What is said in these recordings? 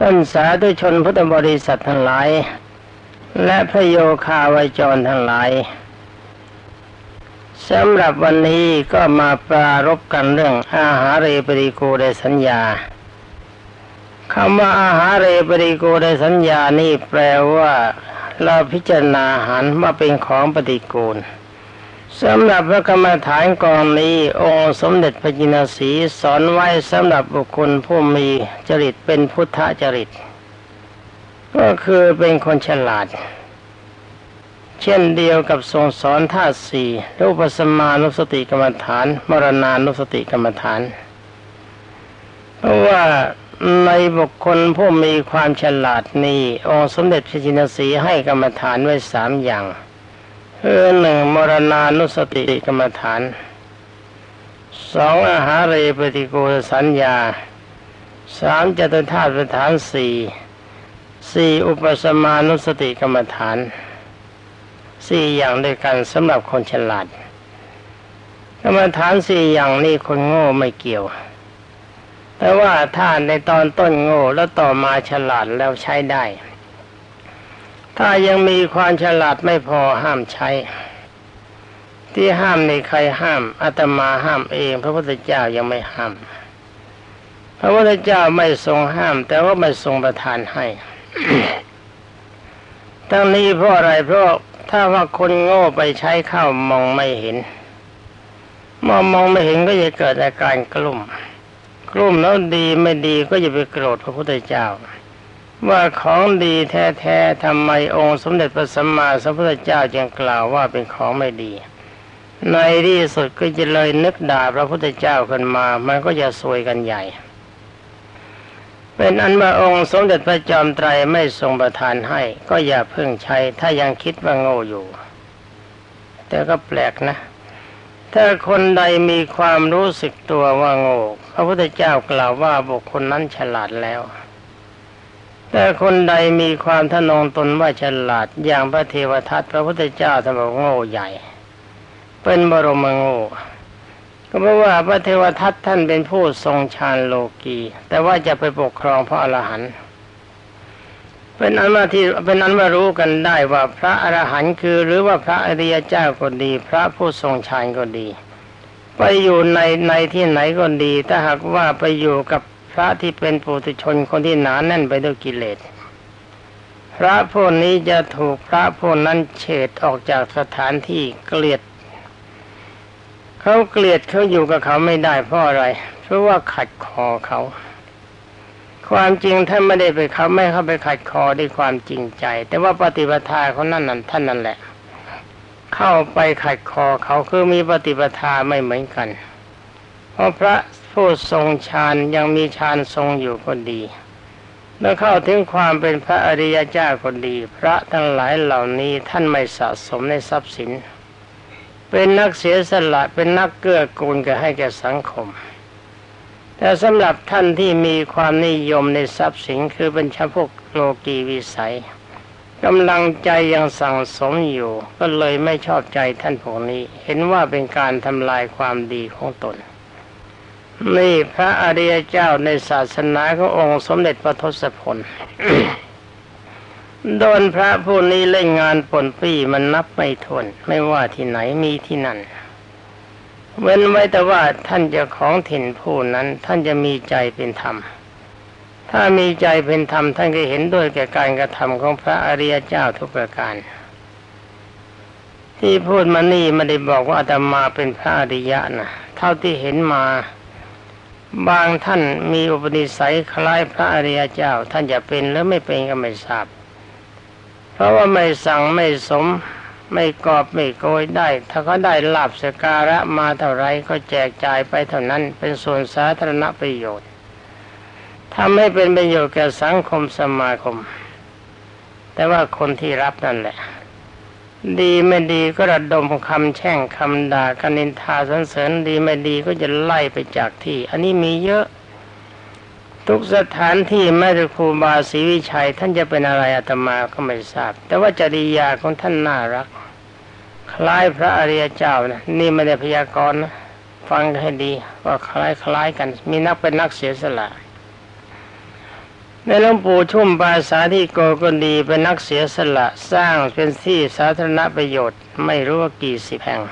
ต้นสาธุชนพุทธบริษัททั้งหลาย และพระโยคาวจรทั้งหลายสำหรับวันนี้ก็มาปรารบกันเรื่องอาหารเรปริโกในสัญญาคำว่าอาหารเรปริโกในสัญญานี่แปลว่า เราพิจารณาอาหารว่าเป็นของปฏิกูล สำหรับพระกรรมฐานกองนี้องค์สมเด็จพระจินสีสอนไว้สำหรับบุคคลผู้มีจริตเป็นพุทธจริต ก็คือเป็นคนฉลาด เช่นเดียวกับทรงสอนธาตุสี่รูปสมานุสติกรรมฐาน มรณานุสติกรรมฐาน เพราะว่าในบุคคลผู้มีความฉลาดนี้องค์สมเด็จพระจินสีให้กรรมฐานไว้สามอย่าง คือหนึ่งมรณานุสติกรรมฐานสองอาหารเรปฏิโกสัญญาสามจตุธาตุประฐานสี่สี่อุปสมานุสติกรรมฐานสี่อย่างด้วยกันสำหรับคนฉลาดกรรมฐานสี่อย่างนี้คนโง่ไม่เกี่ยว แต่ว่าถ้าในตอนต้นโง่แล้วต่อมาฉลาดแล้วใช้ได้ ถ้ายังมีความฉลาดไม่พอห้ามใช้ ที่ห้ามในใครห้ามอาตมาห้ามเอง พระพุทธเจ้ายังไม่ห้าม พระพุทธเจ้าไม่ทรงห้าม แต่ว่าไม่ทรงประทานให้ทั้งนี้เพราะอะไรเพราะถ้าว่าคนโง่ไปใช้ข้าวมองไม่เห็นมองมองไม่เห็นก็จะเกิดอาการกลุ่ม กลุ่มแล้วดีไม่ดีก็จะไปโกรธพระพุทธเจ้า ว่าของดีแท้ๆทำไมองค์สมเด็จพระสัมมาสัมพุทธเจ้าจึงกล่าวว่าเป็นของไม่ดี ในที่สุดก็จะเลยนึกด่าพระพุทธเจ้าขึ้นมา มันก็จะซวยกันใหญ่ เป็นอันว่าองค์สมเด็จพระจอมไตรไม่ทรงประทานให้ ก็อย่าเพิ่งใช้ ถ้ายังคิดว่าโง่อยู่ แต่ก็แปลกนะ ถ้าคนใดมีความรู้สึกตัวว่าโง่ พระพุทธเจ้ากล่าวว่าบุคคลนั้นฉลาดแล้ว แต่คนใดมีความทะนงตนว่าฉลาดอย่างพระเทวทัตพระพุทธเจ้าท่านบอกโง่ใหญ่ เป็นบรมโง่ก็เพราะว่าพระเทวทัตท่านเป็นผู้ทรงฌานโลกี แต่ว่าจะไปปกครองพระอรหันต์เป็นอันว่าที่เป็นอันว่ารู้กันได้ว่าพระอรหันต์คือ หรือว่าพระอริยเจ้าก็ดี พระผู้ทรงฌานก็ดี ไปอยู่ในในที่ไหนก็ดี ถ้าหากว่าไปอยู่กับ พระที่เป็นปุถุชนคนที่หนาแน่นไปด้วยกิเลส พระพวกนี้จะถูกพระพวกนั้นเฉดออกจากสถานที่เกลียด เขาเกลียดเขาอยู่กับเขาไม่ได้เพราะอะไร เพราะว่าขัดคอเขา ความจริงท่านไม่ได้ไปเขาไม่เข้าไปขัดคอด้วยความจริงใจ แต่ว่าปฏิปทาเขานั่นนั่นท่านนั่นแหละ เข้าไปขัดคอเขาคือมีปฏิปทาไม่เหมือนกันเพราะพระ ผู้ทรงฌานยังมีฌานทรงอยู่คนดี เมื่อเข้าถึงความเป็นพระอริยเจ้าคนดี พระทั้งหลายเหล่านี้ท่านไม่สะสมในทรัพย์สิน เป็นนักเสียสละเป็นนักเกื้อกูลกันให้แก่สังคม แต่สำหรับท่านที่มีความนิยมในทรัพย์สินคือเป็นชาพวกโลกีวิสัยกำลังใจยังสั่งสมอยู่ ก็เลยไม่ชอบใจท่านพวกนี้ เห็นว่าเป็นการทำลายความดีของตน นี่พระอริยเจ้าในศาสนาขององค์สมเด็จพระทศพลโดนพระผู้นี้เล่นงานปนปี้มันนับไม่ทน ไม่ว่าที่ไหนมีที่นั่น เว้นไว้แต่ว่าท่านจะของถิ่นผู้นั้น ท่านจะมีใจเป็นธรรม ถ้ามีใจเป็นธรรม ท่านก็เห็นด้วยแก่การกระทำของพระอริยเจ้าทุกประการ ที่พูดมานี่ไม่ได้บอกว่าอาตมาเป็นพระอริยะนะเท่าที่เห็นมา บางท่านมีอุปนิสัยคล้ายพระอริยเจ้า ท่านจะเป็นหรือไม่เป็นก็ไม่ทราบ เพราะว่าไม่สั่งไม่สมไม่กอบไม่โกยได้ ถ้าเขาได้ลาบสการะมาเท่าไรก็แจกจ่ายไปเท่านั้นเป็นส่วนสาธารณประโยชน์ทำให้เป็นประโยชน์แก่สังคมสมาคม แต่ว่าคนที่รับนั่นแหละ ดีไม่ดีก็ระดมคำแช่งคำด่ากันนินทาสรรเสริญดีไม่ดีก็จะไล่ไปจากที่ อันนี้มีเยอะ ทุกสถานที่แม้แต่ครูบาศรีวิชัย ท่านจะเป็นอะไรอาตมาก็ไม่ทราบ แต่ว่าจริยาของท่านน่ารัก คล้ายพระอริยเจ้านะนี่ไม่ได้พยากรณ์นะฟังให้ดีว่าคล้ายคล้ายกัน มีนักเป็นนักเสียสละ ในหลวงปู่ชุ่มปาสาที่โกก็ดีเป็นนักเสียสละสร้างเป็นที่สาธารณประโยชน์ไม่รู้ว่ากี่สิบแห่ง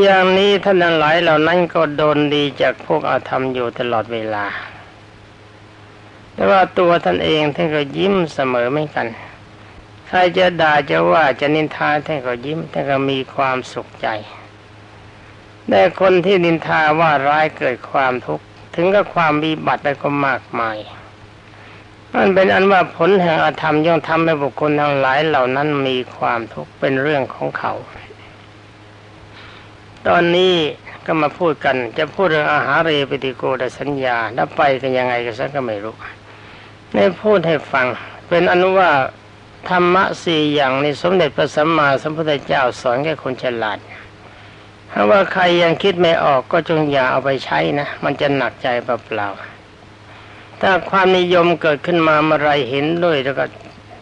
อย่างนี้ท่านหลายเหล่านั้นก็โดนดีจากพวกอาธรรมอยู่ตลอดเวลา แต่ว่าตัวท่านเองท่านก็ยิ้มเสมอไม่กันใครจะด่าจะว่าจะนินทาท่านก็ยิ้มท่านก็มีความสุขใจแต่คนที่นินทาว่าร้ายเกิดความทุกข์ ถึงกับความวิบัติไปก็มากมายมันเป็นอันว่าผลแห่งอธรรมย่อมทำให้บุคคลทั้งหลายเหล่านั้นมีความทุกข์เป็นเรื่องของเขา ตอนนี้ก็มาพูดกันจะพูดเรื่องอาหารเรปติโกดสัญญาแล้วไปกันยังไงกันสักก็ไม่รู้ในพูดให้ฟัง เป็นอนุว่าธรรมะสี่อย่างในสมเด็จพระสัมมาสัมพุทธเจ้าสอนแก่คนฉลาด ถ้าว่าใครยังคิดไม่ออกก็จงอย่าเอาไปใช้นะ มันจะหนักใจเปล่าๆถ้าความนิยมเกิดขึ้นมาเมื่อไรเห็นด้วยแล้วก็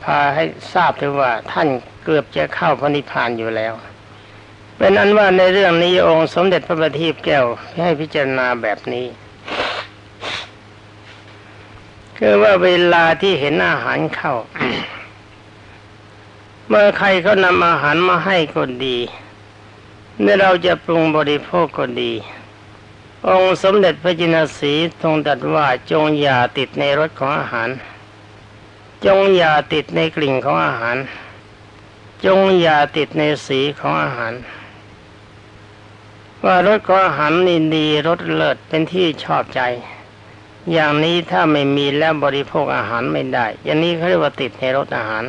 พาให้ทราบถึงว่าท่านเกือบจะเข้าพระนิพพานอยู่แล้ว เป็นอันว่าในเรื่องนี้องค์สมเด็จพระบัณฑิตแก้วให้พิจารณาแบบนี้คือว่าเวลาที่เห็นอาหารเข้า เมื่อใครเขานำอาหารมาให้ก็ดี เมื่อเราจะปรุงบริโภคก็ดี องค์สมเด็จพระจินสีทรงตรัสว่าจงอย่าติดในรสของอาหาร จงอย่าติดในกลิ่นของอาหาร จงอย่าติดในสีของอาหาร ว่ารสของอาหารนี่ดีรสเลิศเป็นที่ชอบใจ อย่างนี้ถ้าไม่มีแล้วบริโภคอาหารไม่ได้ อย่างนี้เขาเรียกว่าติดในรสอาหาร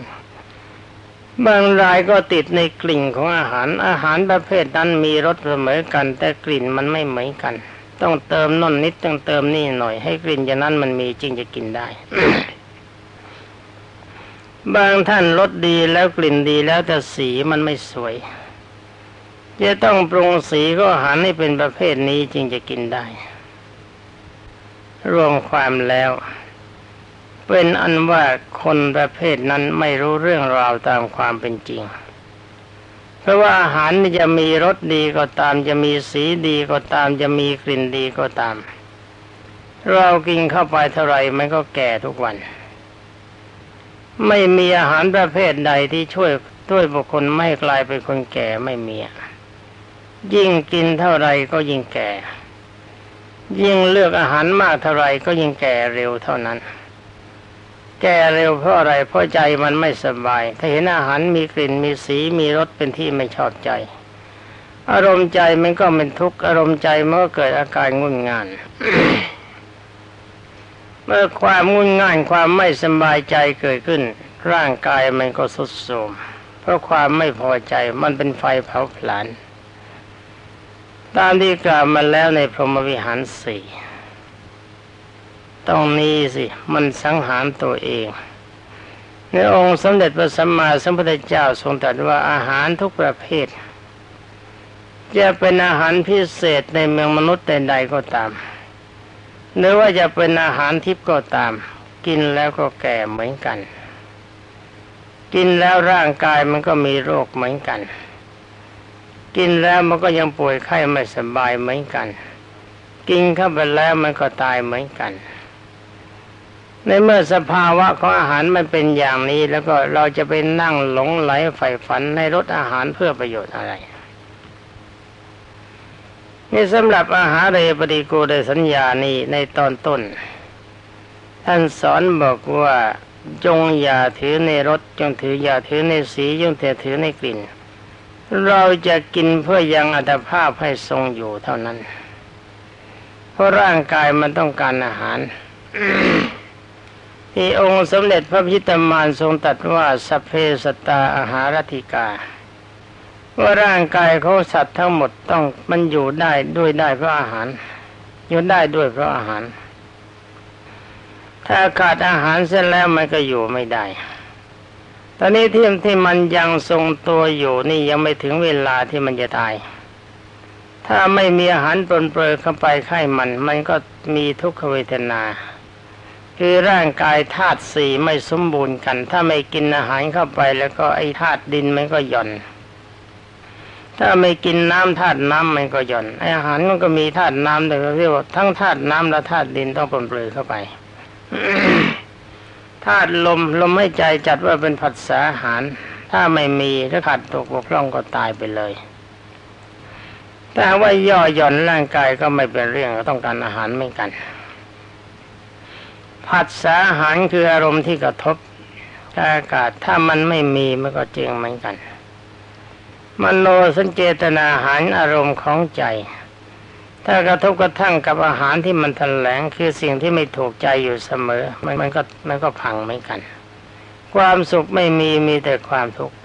บางรายก็ติดในกลิ่นของอาหาร อาหารประเภทนั้นมีรสเสมอกัน แต่กลิ่นมันไม่เหมือนกัน ต้องเติมน่นนิดต้องเติมนี่หน่อย ให้กลิ่นอย่างนั้นมันมีจริงจะกินได้ บางท่านรสดีแล้วกลิ่นดีแล้วแต่สีมันไม่สวย จะต้องปรุงสีก็อาหารให้เป็นประเภทนี้จึงจะกินได้ รวมความแล้ว เป็นอันว่าคนประเภทนั้นไม่รู้เรื่องราวตามความเป็นจริง เพราะว่าอาหารจะมีรสดีก็ตามจะมีสีดีก็ตามจะมีกลิ่นดีก็ตาม เรากินเข้าไปเท่าไรมันก็แก่ทุกวัน ไม่มีอาหารประเภทใดที่ช่วยช่วยบุคคลไม่กลายเป็นคนแก่ไม่มียิ่งกินเท่าไรก็ยิ่งแก่ ยิ่งเลือกอาหารมากเท่าไรก็ยิ่งแก่เร็วเท่านั้น แก่เร็วเพราะอะไรเพราะใจมันไม่สบาย ถ้าเห็นอาหารมีกลิ่นมีสีมีรสเป็นที่ไม่ชอบใจ อารมณ์ใจมันก็เป็นทุกข์อารมณ์ใจมันก็เกิดอาการงุนงานเมื่อความงุนง่านความไม่สบายใจเกิดขึ้น ร่างกายมันก็สุดโทรมเพราะความไม่พอใจมันเป็นไฟเผาผลาญตามที่กล่าวมาแล้วในพรหมวิหารสี่ ตรงนี้สิมันสังหารตัวเองในองค์สมเด็จพระสัมมาสัมพุทธเจ้าทรงตรัสว่าอาหารทุกประเภท จะเป็นอาหารพิเศษในเมืองมนุษย์ใดๆก็ตาม หรือว่าจะเป็นอาหารทิพย์ก็ตาม กินแล้วก็แก่เหมือนกัน กินแล้วร่างกายมันก็มีโรคเหมือนกัน กินแล้วมันก็ยังป่วยไข้ไม่สบายเหมือนกัน กินเข้าไปแล้วมันก็ตายเหมือนกัน ในเมื่อสภาวะของอาหารมันเป็นอย่างนี้ แล้วก็เราจะไปนั่งหลงไหลใฝ่ฝันในรสอาหารเพื่อประโยชน์อะไรนี่สำหรับอาหารเรปฏิโกเดสัญญานี้ในตอนต้น ท่านสอนบอกว่าจงอย่าถือในรสจงถืออย่าถือในสีจงแต่ถือในกลิ่น เราจะกินเพื่อยังอัตภาพให้ทรงอยู่เท่านั้น เพราะร่างกายมันต้องการอาหาร ที่องค์สมเด็จพระพิตามานทรงตัดว่าสัพเพสตาอาหารติกา ว่าร่างกายของสัตว์ทั้งหมดต้องมันอยู่ได้ด้วยได้เพราะอาหาร อยู่ได้ด้วยเพราะอาหาร ถ้าขาดอาหารเส้นแล้วมันก็อยู่ไม่ได้ ตอนนี้ที่ที่มันยังทรงตัวอยู่นี่ยังไม่ถึงเวลาที่มันจะตาย ถ้าไม่มีอาหารปนเปื้อเข้าไปไข้มัน มันก็มีทุกขเวทนา คือร่างกายธาตุสี่ไม่สมบูรณ์กัน ถ้าไม่กินอาหารเข้าไปแล้วก็ไอ้ธาตุดินมันก็หย่อน ถ้าไม่กินน้ำธาตุน้ำมันก็หย่อนไออาหารมันก็มีธาตุน้ำแต่เรียกว่าทั้งธาตุน้ำและธาตุดินต้องปนเปื้อเข้าไปธาตุลมลมให้ใจจัดว่าเป็นผัสสะอาหาร ถ้าไม่มีถ้าขาดตกบกพร่องก็ตายไปเลยถ้าว่าย่อหย่อนร่างกายก็ไม่เป็นเรื่องต้องการอาหารไม่กัน ผัสสะอาหารคืออารมณ์ที่กระทบอากาศถ้ามันไม่มีมันก็เจงเหมือนกัน มโนสัญเจตนาหารอารมณ์ของใจ ถ้ากระทบกระทั่งกับอาหารที่มันแถลงคือสิ่งที่ไม่ถูกใจอยู่เสมอ มันมันก็มันก็พังเหมือนกัน ความสุขไม่มีมีแต่ความทุกข์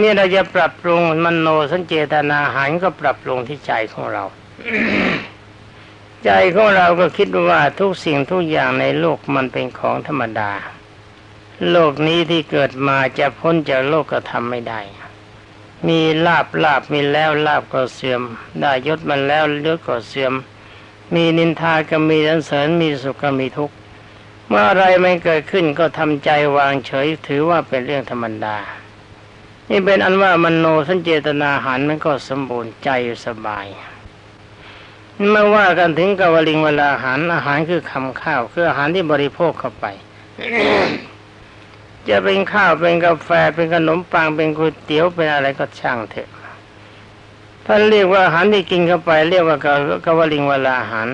นี่เราจะปรับปรุงมโนสัญเจตนาหารก็ปรับปรุงที่ใจของเรา ใจของเราก็คิดว่าทุกสิ่งทุกอย่างในโลกมันเป็นของธรรมดา โลกนี้ที่เกิดมาจะพ้นจากโลกก็ทำไม่ได้ มีลาบลาบมีแล้วลาบก็เสื่อม ได้ยศมันแล้วเลือกก็เสื่อม มีนินทาก็มีสันเสริญมีสุขก็มีทุกข์เมื่ออะไรไม่เกิดขึ้นก็ทำใจวางเฉยถือว่าเป็นเรื่องธรรมดา นี่เป็นอันว่ามโนสัญเจตนาหารมันก็สมบูรณ์ใจสบาย เมื่อว่ากันถึงกวลิงเวลาอาหารอาหารคือคำข้าวคืออาหารที่บริโภคเข้าไป จะเป็นข้าวเป็นกาแฟเป็นขนมปังเป็นก๋วยเตี๋ยวเป็นอะไรก็ช่างเถอะท่านเรียกว่าอาหารที่กินเข้าไป เรียกว่ากกวลิงเวลาอาหาร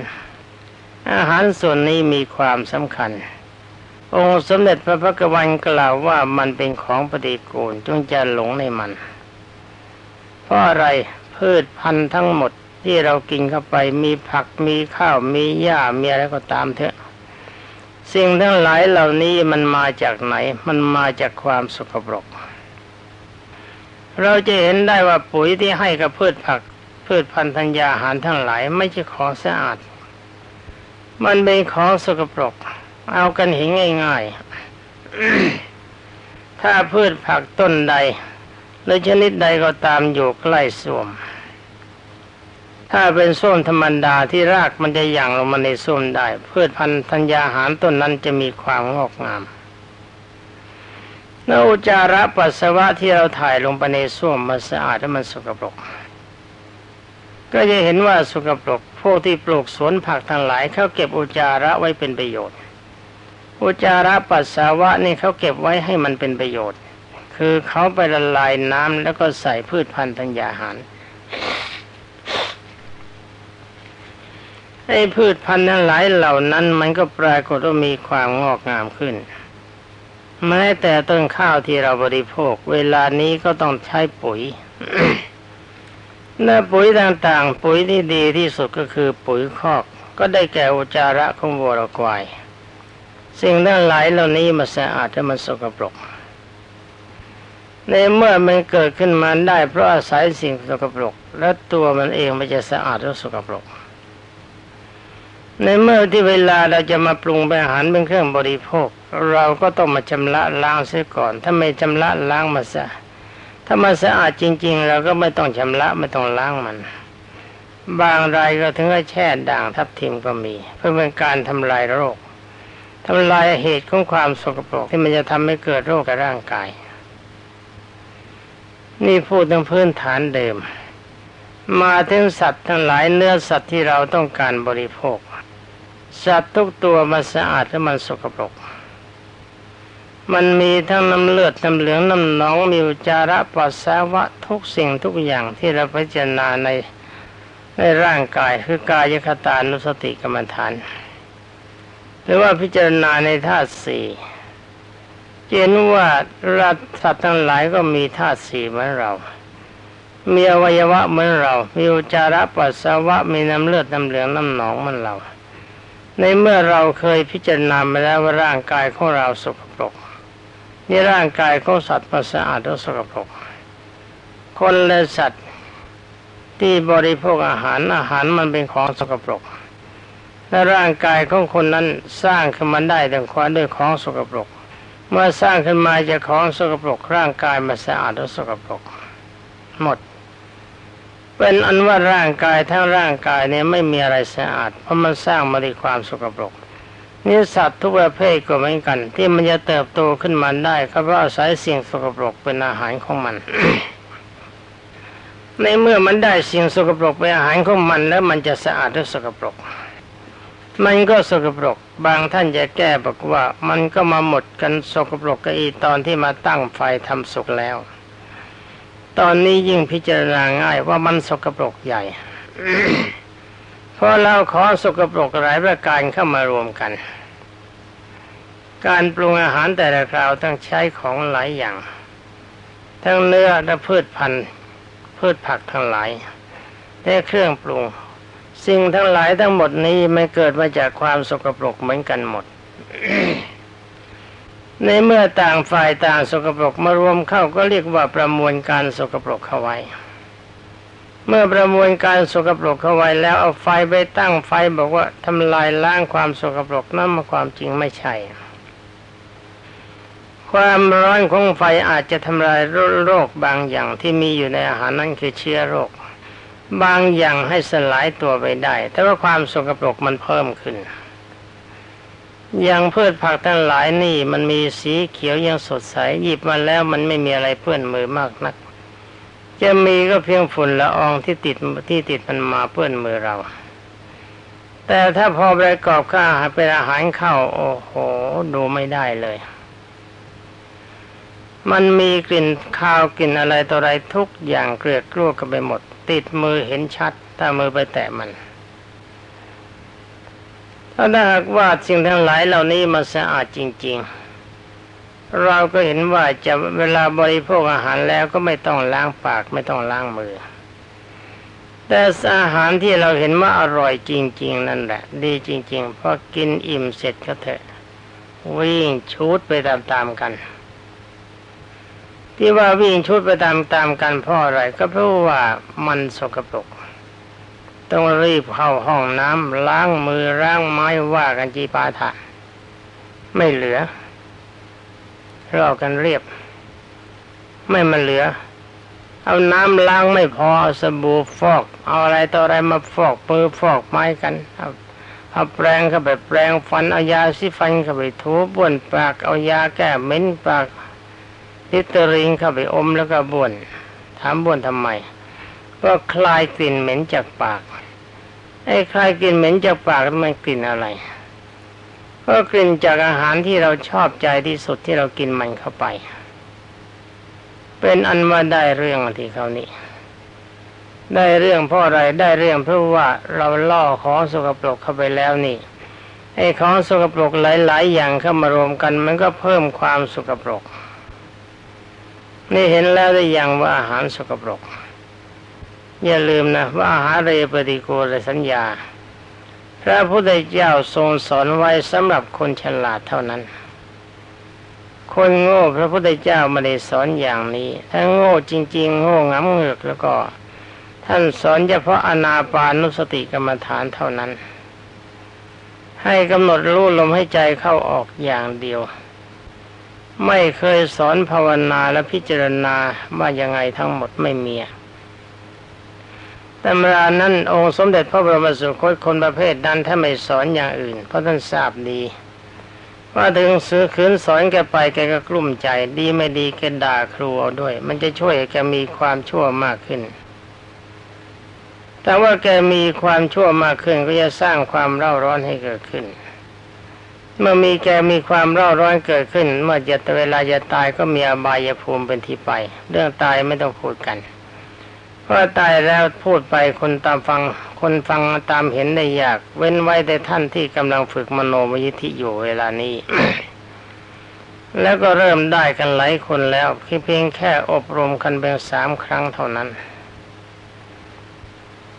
อาหารส่วนนี้มีความสำคัญ องค์สมเด็จพระพักวันกล่าวว่ามันเป็นของปฏิกูลจงจะหลงในมัน เพราะอะไรพืชพันธุ์ทั้งหมด ที่เรากินเข้าไปมีผักมีข้าวมีหญ้ามีอะไรก็ตามเถอะ สิ่งทั้งหลายเหล่านี้มันมาจากไหน มันมาจากความสกปรก เราจะเห็นได้ว่าปุ๋ยที่ให้กับพืชผักพืชพันธุ์ธัญญาหารทั้งหลายไม่ใช่ของสะอาด มันเป็นของสกปรก เอากันเห็นง่ายๆ ถ้าพืชผักต้นใด หรือชนิดใดก็ตามอยู่ใกล้ส้วม ถ้าเป็นส้มธรรมดาที่รากมันจะหยั่งลงมาในส้มได้พืชพันธุ์ธัญญาหารต้นนั้นจะมีความงอกงามนอุจาระปัสสาวะที่เราถ่ายลงไปในส้วมมันสะอาดและมันสกปรก ก็จะเห็นว่าสกปรกพวกที่ปลูกสวนผักทั้งหลายเขาเก็บอุจาระไว้เป็นประโยชน์ อุจาระปัสสาวะนี่เขาเก็บไว้ให้มันเป็นประโยชน์ คือเขาไปละลายน้ำแล้วก็ใส่พืชพันธุ์ธัญญาหาร ไอ้พืชพันธุ์ทั้งหลายเหล่านั้น มันก็ปรากฏว่ามีความงอกงามขึ้นแม้แต่ต้นข้าวที่เราบริโภค เวลานี้ก็ต้องใช้ปุ๋ยเนื้อปุ๋ยต่างๆ ปุ๋ยที่ดีที่สุดก็คือปุ๋ยคอก ก็ได้แก่อุจาระของวัวรควาย สิ่งทั้งหลายเหล่านี้มันสะอาดและมันสกปรก ในเมื่อมันเกิดขึ้นมาได้เพราะอาศัยสิ่งสกปรก และตัวมันเองมันจะสะอาดและสกปรก ในเมื่อที่เวลาเราจะมาปรุงเป็นอาหารเป็นเครื่องบริโภค เราก็ต้องมาชำระล้างเสียก่อน ถ้าไม่ชำระล้างมาซะถ้ามันสะอาดจริง ๆ เราก็ไม่ต้องชำระไม่ต้องล้างมัน บางรายก็ถึงกับแช่ด่างทับทิมก็มี เพื่อเป็นการทำลายโรคทำลายเหตุของความสกปรกที่มันจะทำให้เกิดโรคกับร่างกาย นี่พูดถึงพื้นฐานเดิม มาถึงสัตว์ทั้งหลายเนื้อสัตว์ที่เราต้องการบริโภค สัตว์ทุกตัวมันสะอาดและมันสกปรก มันมีทั้งน้ำเลือดน้ำเหลืองน้ำหนองมีอุจาระปัสสาวะทุกสิ่งทุกอย่างที่เราพิจารณาในในร่างกายคือกายคตานุสติกรรมฐาน หรือว่าพิจารณาในธาตุสี่เห็นว่ารัสัตว์ทั้งหลายก็มีธาตุสี่เหมือนเรา มีอวัยวะเหมือนเรา มีอุจาระปัสสาวะ มีน้ำเลือดน้ำเหลืองน้ำหนองเหมือนเรา ในเมื่อเราเคยพิจารณามาแล้วว่าร่างกายของเราสกปรกนี่ร่างกายของสัตว์มันสะอาดและสกปรกคนและสัตว์ที่บริโภคอาหารอาหารมันเป็นของสกปรกและร่างกายของคนนั้นสร้างขึ้นมาได้ดังความด้วยของสกปรก เมื่อสร้างขึ้นมาจากของสกปรกร่างกายมันสะอาดและสกปรก หมด เป็นอันว่าร่างกายทั้งร่างกายเนี่ยไม่มีอะไรสะอาด เพราะมันสร้างมาด้วยความสกปรกนี่สัตว์ทุกประเภทก็เหมือนกัน ที่มันจะเติบโตขึ้นมาได้ก็เพราะอาศัยสิ่งสกปรกเป็นอาหารของมัน ในเมื่อมันได้สิ่งสกปรกเป็นอาหารของมันแล้วมันจะสะอาดหรือสกปรก มันก็สกปรก บางท่านจะแก้บอกว่า มันก็มาหมดกันสกปรกกอีตอนที่มาตั้งไฟทำสุกแล้ว ตอนนี้ยิ่งพิจารณาง่ายว่ามันสกปรกใหญ่ เพราะเราขอสกปรกหลายประการเข้ามารวมกัน การปรุงอาหารแต่ละคราวต้องใช้ของหลายอย่าง ทั้งเนื้อและพืชพันธุ์พืชผักทั้งหลายและเครื่องปรุง สิ่งทั้งหลายทั้งหมดนี้ไม่เกิดมาจากความสกปรกเหมือนกันหมด ในเมื่อต่างฝ่ายต่างสกปรกมารวมเข้าก็เรียกว่าประมวลการสกปรกเข้าไว้ เมื่อประมวลการสกปรกเข้าไว้แล้วเอาไฟไปตั้งไฟบอกว่าทำลายล้างความสกปรกนั่นมาความจริงไม่ใช่ ความร้อนของไฟอาจจะทำลายโรคบางอย่างที่มีอยู่ในอาหารนั่นคือเชื้อโรค บางอย่างให้สลายตัวไปได้ แต่ว่าความสกปรกมันเพิ่มขึ้น อย่างพืชผักทั้งหลายนี่ มันมีสีเขียวยังสดใสหยิบมาแล้วมันไม่มีอะไรเปื้อนมือมากนัก จะมีก็เพียงฝุ่นละอองที่ติดที่ติดมันมาเปื้อนมือเรา แต่ถ้าพอประกอบข้าวเป็นอาหารเข้าโอ้โห ดูไม่ได้เลย มันมีกลิ่นข้าวกลิ่นอะไรต่ออะไรทุกอย่างเกลือกกลัวกันไปหมด ติดมือเห็นชัด ถ้ามือไปแตะมัน ถ้าหากว่าสิ่งทั้งหลายเหล่านี้มันสะอาดจริง ๆ เราก็เห็นว่าจะเวลาบริโภคอาหารแล้วก็ไม่ต้องล้างปากไม่ต้องล้างมือ แต่อาหารที่เราเห็นว่าอร่อยจริง ๆ นั่นแหละ ดีจริง ๆ พอกินอิ่มเสร็จก็เถอะ วิ่งชุดไปตามๆกันที่ว่าวิ่งชุดไปตามตามกันเพราะอะไรก็เพราะว่ามันสกปรก ต้องรีบเข้าห้องน้ำล้างมือล้างไม้ว่ากันจีปาถะไม่เหลือรอกันเรียบ ไม่มันเหลือ เอาน้ำล้างไม่พอสบู่ฟอก เอาอะไรต่ออะไรมาฟอกมือฟอกไม้กันเอาเอาแปรงเข้าไปแปรงฟันเอายาสีฟันเข้าไปถูบ้วนปากเอายาแก้เหม็นปากลิตเริงเข้าไปอมแล้วก็บ้วนถามบ้วนทำไมก็คลายกลิ่นเหม็นจากปาก ไอ้คลายกลิ่นเหม็นจากปากมันกลิ่นอะไร ก็กลิ่นจากอาหารที่เราชอบใจที่สุดที่เรากินมันเข้าไป เป็นอันว่าได้เรื่องที่เขานี่ได้เรื่องเพราะอะไรได้เรื่องเพราะว่าเราล่อของสกปรกเข้าไปแล้วนี่ไอ้ของสกปรกหลาย ๆ อย่างเข้ามารวมกันมันก็เพิ่มความสกปรก นี่เห็นแล้วได้ยังว่าอาหารสกปรก อย่าลืมนะว่าอาหารเรปฏิโกลสัญญา พระพุทธเจ้าทรงสอนไว้สำหรับคนฉลาดเท่านั้น คนโง่พระพุทธเจ้าไม่ได้สอนอย่างนี้ ถ้าโง่จริง ๆ โง่งำเงือกแล้วก็ ท่านสอนเฉพาะอนาปานุสติกรรมฐานเท่านั้น ให้กำหนดรู้ลมให้ใจเข้าออกอย่างเดียว ไม่เคยสอนภาวนาและพิจารณาว่ายังไงทั้งหมดไม่มี ตำรานั้นองค์สมเด็จพระบรมสุคตคนประเภทนั้นถ้าไม่สอนอย่างอื่น เพราะท่านทราบดี ว่าถึงซื้อคืนสอนแกไปแกก็กลุ้มใจ ดีไม่ดีแกด่าครูเอาด้วย มันจะช่วยแกมีความชั่วมากขึ้น แต่ว่าแกมีความชั่วมากขึ้นก็จะสร้างความเร่าร้อนให้เกิดขึ้น เมื่อมีแกมีความร้อนร้อนเกิดขึ้น เมื่อจะเวลาจะตายก็มีอบายภูมิเป็นที่ไป เรื่องตายไม่ต้องพูดกัน เพราตายแล้วพูดไปคนตามฟัง คนฟังตามเห็นได้ยาก เว้นไว้แต่ท่านที่กำลังฝึกมโนมยิธิอยู่เวลานี้ แล้วก็เริ่มได้กันหลายคนแล้วเพียงแค่อบรมกันเพียงสามครั้งเท่านั้น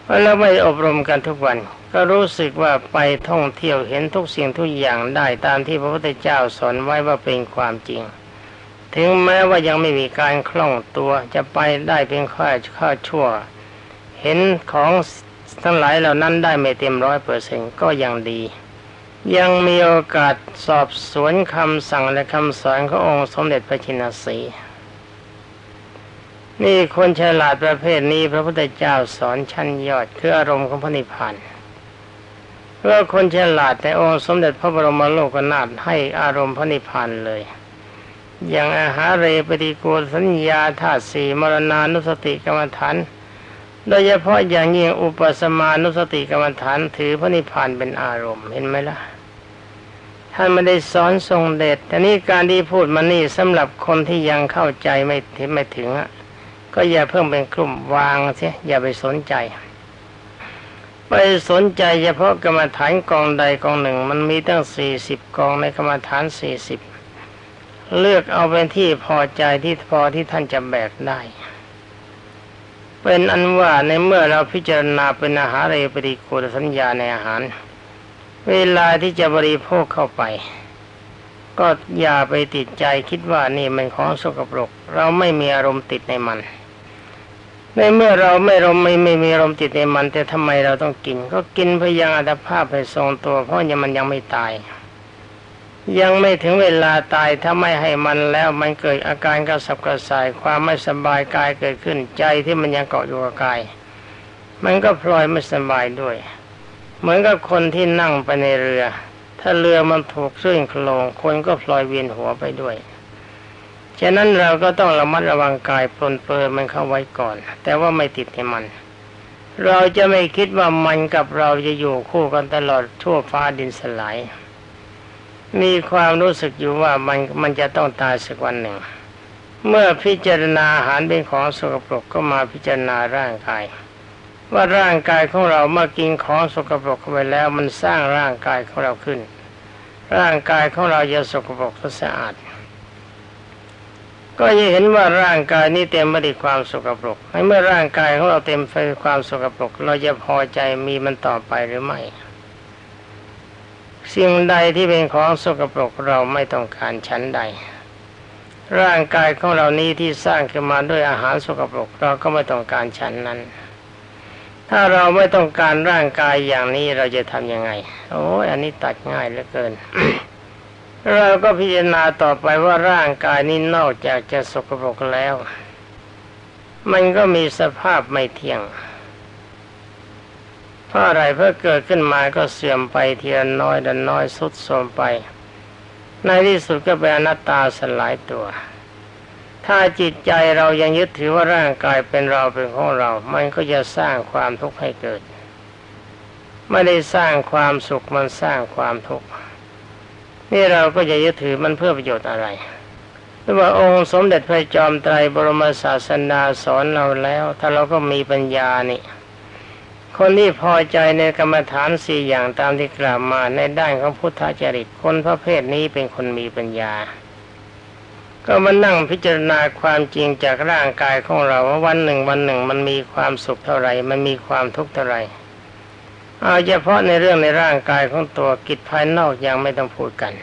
เพราะเราไม่อบรมกันทุกวัน ก็รู้สึกว่าไปท่องเที่ยวเห็นทุกสิ่งทุกอย่างได้ตามที่พระพุทธเจ้าสอนไว้ว่าเป็นความจริง ถึงแม้ว่ายังไม่มีการคล่องตัวจะไปได้เพียงค่าค่าชั่ว เห็นของทั้งหลายเหล่านั้นได้ไม่เต็มร้อยเปอร์เซ็นก็ยังดี ยังมีโอกาสสอบสวนคำสั่งและคำสอนขององค์สมเด็จพระชินสีนี่คนฉลาดประเภทนี้พระพุทธเจ้าสอนชั้นยอดคืออารมณ์ของพระนิพพานเพราะคนฉลาดแต่องค์สมเด็จพระบรมโลกนาถให้อารมณ์พระนิพพานเลย อย่างอาหารเรปฏิโกสัญญาธาตุสี่มรณานุสติกรรมฐาน โดยเฉพาะอย่างยิ่งอุปสมานุสติกรรมฐานถือพระนิพพานเป็นอารมณ์เห็นไหมล่ะท่านไม่ได้สอนทรงเดชแต่นี่การที่พูดมานี่สำหรับคนที่ยังเข้าใจไม่ถึงไม่ถึงอะก็อย่าเพิ่งเป็นกลุ่มวางเสียอย่าไปสนใจ ไปสนใจเฉพาะกรรมฐานกองใดกองหนึ่ง มันมีตั้งสี่สิบกองในกรรมฐานสี่สิบ เลือกเอาเป็นที่พอใจที่พอที่ท่านจะแบกได้ เป็นอันว่าในเมื่อเราพิจารณาเป็นอาหารเรปฏิโกรสัญญาในอาหาร เวลาที่จะบริโภคเข้าไป ก็อย่าไปติดใจคิดว่านี่มันของสกปรก เราไม่มีอารมณ์ติดในมันในเมื่อเราไม่รมไม่ไม่มีอารมณ์ติดในมัน แต่ทำไมเราต้องกิน ก็กินเพื่อยังอัตภาพให้ทรงตัว เพราะยังมันยังไม่ตาย ยังไม่ถึงเวลาตายถ้าไม่ให้มันแล้วมันเกิดอาการกระสับกระส่ายความไม่สบายกายเกิดขึ้นใจที่มันยังเกาะอยู่กับกาย มันก็พลอยไม่สบายด้วย เหมือนกับคนที่นั่งไปในเรือ ถ้าเรือมันถูกคลื่นโคลงคนก็พลอยเวียนหัวไปด้วยฉะนั้นเราก็ต้องระมัดระวังกายปลนเปื้อนมันเข้าไว้ก่อน แต่ว่าไม่ติดในมัน เราจะไม่คิดว่ามันกับเราจะอยู่คู่กันตลอดทั่วฟ้าดินสลาย มีความรู้สึกอยู่ว่ามันมันจะต้องตายสักวันหนึ่ง เมื่อพิจารณาอาหารเป็นของสกปรกก็มาพิจารณาร่างกาย ว่าร่างกายของเราเมื่อกินของสกปรกเข้าไปแล้วมันสร้างร่างกายของเราขึ้น ร่างกายของเราจะสกปรกสะอาด ก็จะเห็นว่าร่างกายนี้เต็มไปด้วยความสกปรกให้เมื่อร่างกายของเราเต็มไปด้วยความสกปรกเราจะพอใจมีมันต่อไปหรือไม่ สิ่งใดที่เป็นของสกปรกเราไม่ต้องการชั้นใด ร่างกายของเรานี้ที่สร้างขึ้นมาด้วยอาหารสกปรกเราก็ไม่ต้องการชั้นนั้น ถ้าเราไม่ต้องการร่างกายอย่างนี้เราจะทำยังไง โอ้ยอันนี้ตัดง่ายเหลือเกิน เราก็พิจารณาต่อไปว่าร่างกายนี้นอกจากจะสกปรกแล้ว มันก็มีสภาพไม่เที่ยง พราะอะไรเพื่อเกิดขึ้นมาก็เสื่อมไปเทีละน้อยดันน้อยสุดโทมไป ในที่สุดก็เป็นอนัตตาสลายตัว ถ้าจิตใจเรายังยึดถือว่าร่างกายเป็นเราเป็นของเรา มันก็จะสร้างความทุกข์ให้เกิด ไม่ได้สร้างความสุขมันสร้างความทุกข์นี่เราก็จะยึดถือมันเพื่อประโยชน์อะไรหรือว่าองค์สมเด็จพระจอมไตรบรมศาสนาสอนเราแล้ว ถ้าเราก็มีปัญญานี่ คนที่พอใจในกรรมฐานสี่อย่างตามที่กล่าวมาในด้านของพุทธจริตคนประเภทนี้เป็นคนมีปัญญา ก็มานั่งพิจารณาความจริงจากร่างกายของเราว่าวันหนึ่งวันหนึ่งมันมีความสุขเท่าไหร่ มันมีความทุกข์เท่าไหร่เอาเฉพาะในเรื่องในร่างกายของตัวกิจภายนอกยังไม่ต้องพูดกัน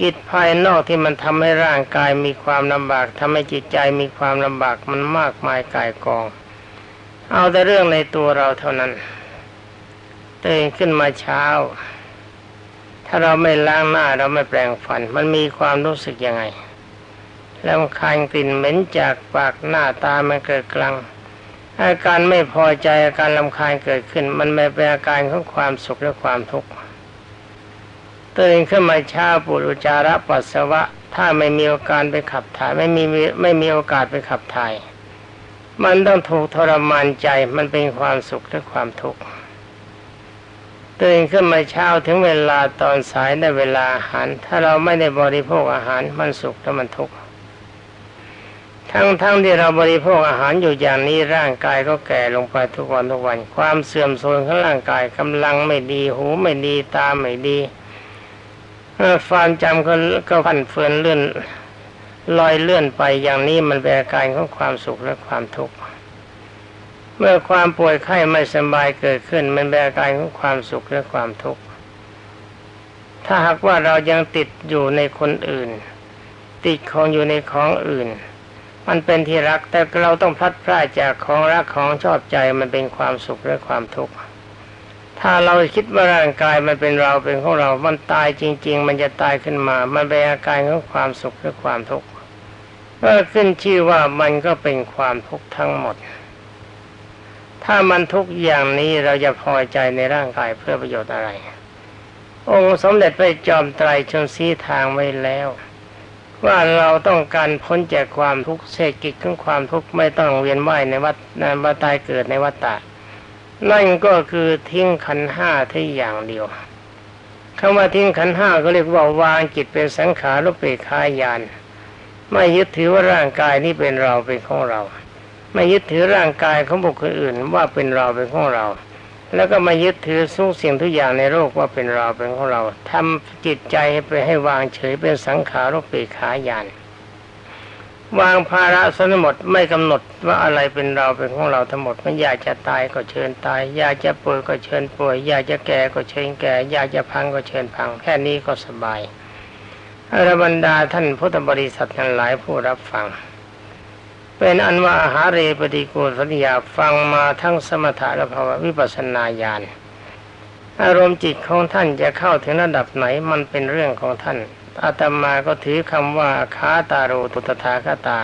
กิจภายนอกที่มันทำให้ร่างกายมีความลำบากทำให้จิตใจมีความลำบากมันมากมายกายกอง เอาแต่เรื่องในตัวเราเท่านั้นตื่นขึ้นมาเช้า ถ้าเราไม่ล้างหน้าเราไม่แปรงฟัน มันมีความรู้สึกยังไง แล้วคายกลิ่นเหม็นจากปากหน้าตามันเกิดกลางอาการไม่พอใจอาการลำคาญเกิดขึ้น มันไม่เป็นอาการของความสุขและความทุกข์ตื่นขึ้นมาเช้าปุรุจาระปัสสาวะ ถ้าไม่มีโอกาสไปขับถ่ายไม่มีไม่มีโอกาสไปขับถ่าย มันต้องถูกทรมานใจมันเป็นความสุขหรือความทุกข์ตื่นขึ้นมาเช้าถึงเวลาตอนสายในเวลาอาหาร ถ้าเราไม่ได้บริโภคอาหารมันสุขแล้วมันทุกข์ทั้งๆทที่เราบริโภคอาหารอยู่อย่างนี้ร่างกายก็แก่ลงไปทุกวันทุกวัน ความเสื่อมโทรมของร่างกายกำลังไม่ดีหูไม่ดีตาไม่ดีความจำก็ก็พันเฟือนเลื่อน ลอยเลื่อนไปอย่างนี้มันเป็นอาการของความสุขและความทุกข์เมื่อความป่วยไข้ไม่สบายเกิดขึ้น มันเป็นอาการของความสุขและความทุกข์ถ้าหากว่าเรายังติดอยู่ในคนอื่น ติดของอยู่ในของอื่น มันเป็นที่รักแต่เราต้องพลัดพรากจากของรักของชอบใจมันเป็นความสุขและความทุกข์ ถ้าเราคิดว่าร่างกายมันเป็นเราเป็นของเรา มันตายจริง ๆ มันจะตายขึ้นมา มันเป็นอาการของความสุขและความทุกข์ก็ขึ้นชื่อว่ามันก็เป็นความทุกข์ทั้งหมด ถ้ามันทุกอย่างนี้เราจะพอใจในร่างกายเพื่อประโยชน์อะไร องค์สมเด็จพระจอมไตรชนสีทางไว้แล้ว ว่าเราต้องการพ้นจากความทุกข์เศรษฐกิจของความทุกข์ไม่ต้องเวียนว่ายในวัฏในวัตายเกิดในวัฏฏะ นั่นก็คือทิ้งขันห้าที่อย่างเดียวคำว่าทิ้งขันห้าก็เรียกว่าวางจิตเป็นสังขารุปเปกขายาน ไม่ยึดถือว่าร่างกายนี้เป็นเราเป็นของเรา ไม่ยึดถือร่างกายของบุคคลอื่นว่าเป็นเราเป็นของเรา แล้วก็มายึดถือทุกสิ่งทุกอย่างในโลกว่าเป็นเราเป็นของเราทำจิตใจไปให้วางเฉยเป็นสังขารุปเปกขายาน วางภาระสนหมดไม่กำหนดว่าอะไรเป็นเราเป็นของเราทั้งหมดมันอยากจะตายก็เชิญตาย อยากจะป่วยก็เชิญป่วย อยากจะแก่ก็เชิญแก่ อยากจะพังก็เชิญพัง แค่นี้ก็สบายอรบรรดาท่านพุทธบริษัททั้งหลายผู้รับฟัง เป็นอันว่าอาหารเรปฏิกูลสัญญาฟังมาทั้งสมถะและภาวะวิปัสนาญาณอารมณ์จิตของท่านจะเข้าถึงระดับไหนมันเป็นเรื่องของท่าน อาตมาก็ถือคำว่าคาตาโรตุตถาคตา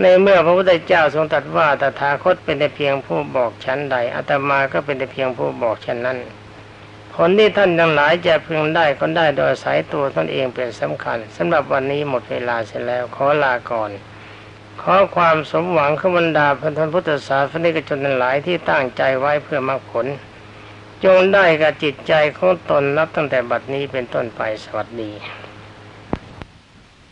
ในเมื่อพระพุทธเจ้าทรงตรัสว่าตถาคตเป็นแต่เพียงผู้บอกชั้นใดอาตมาก็เป็นแต่เพียงผู้บอกชั้นนั้นผลที่ท่านทั้งหลายจะพึงได้ก็ได้โดยอายตัวตนเองเป็นสำคัญสำหรับวันนี้หมดเวลาเสร็จแล้วขอลาก่อน ขอความสมหวังขบรรดาพันธพุทธศาสนิกชนทั้งหลายที่ตั้งใจไว้เพื่อมรรคผล จงได้กับจิตใจของตนนับตั้งแต่บัดนี้เป็นต้นไปสวัสดี